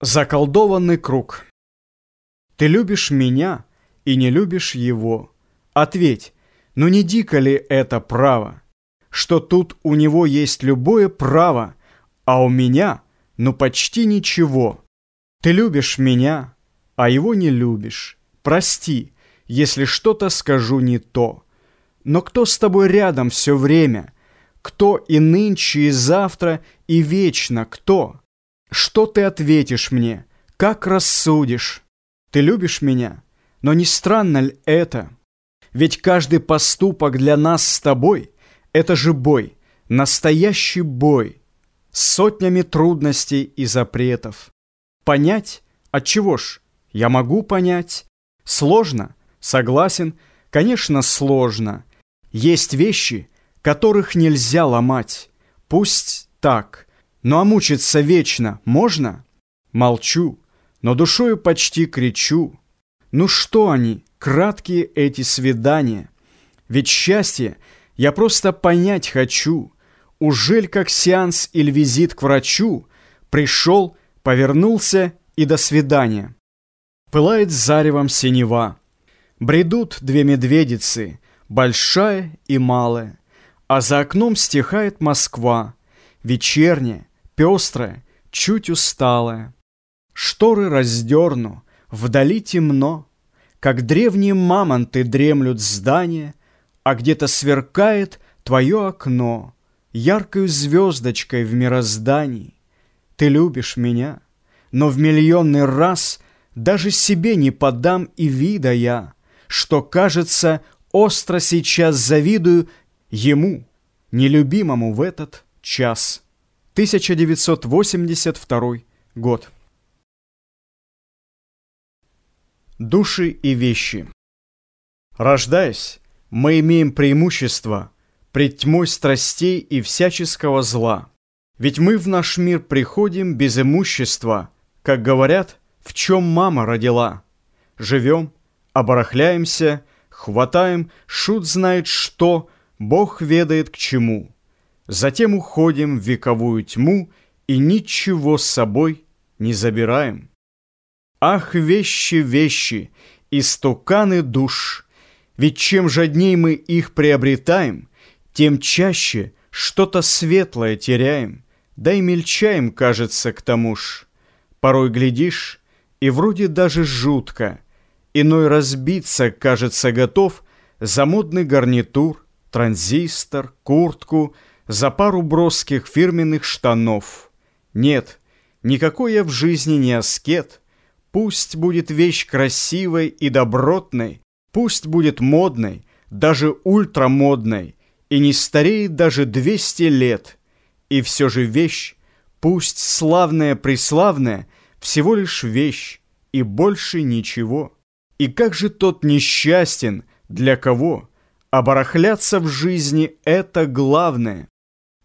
Заколдованный круг. Ты любишь меня и не любишь его. Ответь, ну не дико ли это право, что тут у него есть любое право, а у меня, ну почти ничего. Ты любишь меня, а его не любишь. Прости, если что-то скажу не то. Но кто с тобой рядом все время? Кто и нынче, и завтра, и вечно кто? Что ты ответишь мне? Как рассудишь? Ты любишь меня? Но не странно ли это? Ведь каждый поступок для нас с тобой — это же бой, настоящий бой, с сотнями трудностей и запретов. Понять? Отчего ж? Я могу понять. Сложно? Согласен? Конечно, сложно. Есть вещи, которых нельзя ломать. Пусть так — ну а мучиться вечно можно? Молчу, но душою почти кричу. Ну что они, краткие эти свидания? Ведь счастье я просто понять хочу. Ужель как сеанс или визит к врачу Пришел, повернулся и до свидания. Пылает заревом синева. Бредут две медведицы, большая и малая. А за окном стихает Москва, вечерняя, пестрая, чуть усталая. Шторы раздерну, вдали темно, Как древние мамонты дремлют здания, А где-то сверкает твое окно Яркою звездочкой в мироздании. Ты любишь меня, но в миллионный раз Даже себе не подам и вида я, Что, кажется, остро сейчас завидую Ему, нелюбимому в этот час. 1982 год. Души и вещи. Рождаясь, мы имеем преимущество пред тьмой страстей и всяческого зла. Ведь мы в наш мир приходим без имущества, как говорят, в чем мама родила. Живем, оборахляемся, хватаем, шут знает что, Бог ведает к чему. Затем уходим в вековую тьму и ничего с собой не забираем. Ах, вещи, вещи, истуканы душ! Ведь чем жадней мы их приобретаем, тем чаще что-то светлое теряем, да и мельчаем, кажется, к тому ж. Порой глядишь, и вроде даже жутко, иной разбиться, кажется, готов за модный гарнитур, транзистор, куртку — за пару броских фирменных штанов. Нет, никакой я в жизни не аскет. Пусть будет вещь красивой и добротной, пусть будет модной, даже ультрамодной, и не стареет даже 200 лет. И все же вещь, пусть славная-преславная, всего лишь вещь, и больше ничего. И как же тот несчастен, для кого? Оборахляться в жизни — это главное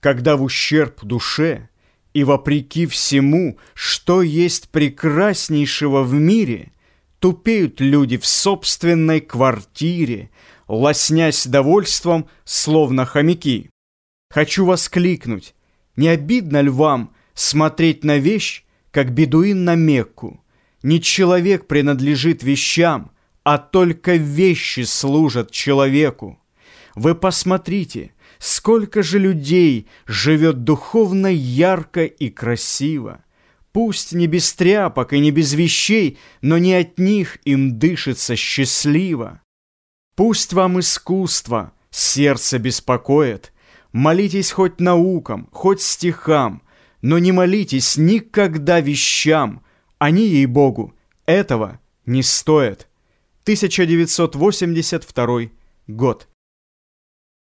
когда в ущерб душе и вопреки всему, что есть прекраснейшего в мире, тупеют люди в собственной квартире, лоснясь довольством, словно хомяки. Хочу воскликнуть, не обидно ли вам смотреть на вещь, как бедуин на Мекку? Не человек принадлежит вещам, а только вещи служат человеку. Вы посмотрите, Сколько же людей живет духовно ярко и красиво. Пусть не без тряпок и не без вещей, но не от них им дышится счастливо. Пусть вам искусство сердце беспокоит, Молитесь хоть наукам, хоть стихам, Но не молитесь никогда вещам, Они, ей-богу, этого не стоят. 1982 год.